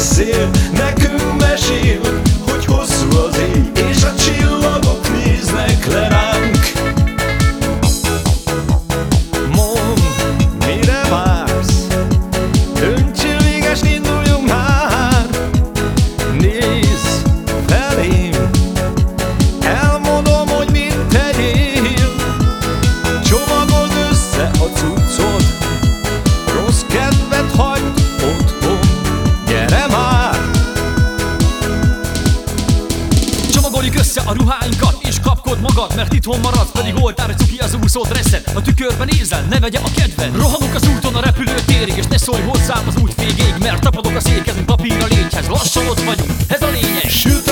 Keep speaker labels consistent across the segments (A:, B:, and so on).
A: beszél, nekünk mesél. A ruháinkat és kapkod magad Mert itthon maradsz, pedig oltár, cuki az úszót reszed. A tükörben nézel, ne vegye a kedved. Rohanunk az úton a repülőtérig És ne szólj hozzám az út végéig Mert tapadok a székezünk papír a légyhez Lassan ott vagyunk, ez a lényeg.
B: Süt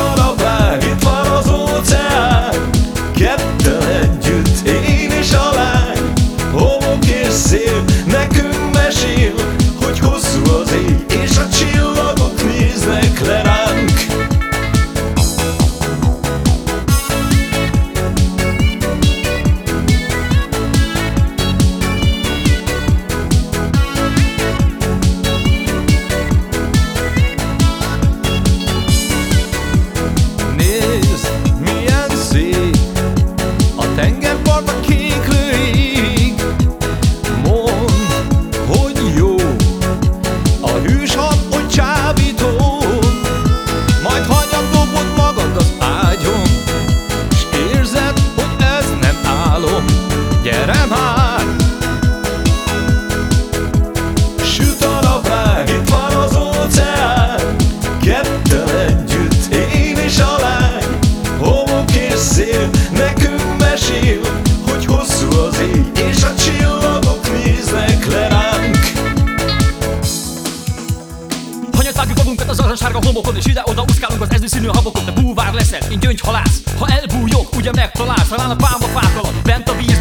A: aranyosárga homokon És ide-oda úszkálunk az ezüszínű habokon. De búvár leszel, én gyöngyhalász. Ha elbújok, ugye megtalálsz. Talán a pálmafák alatt, bent a vízben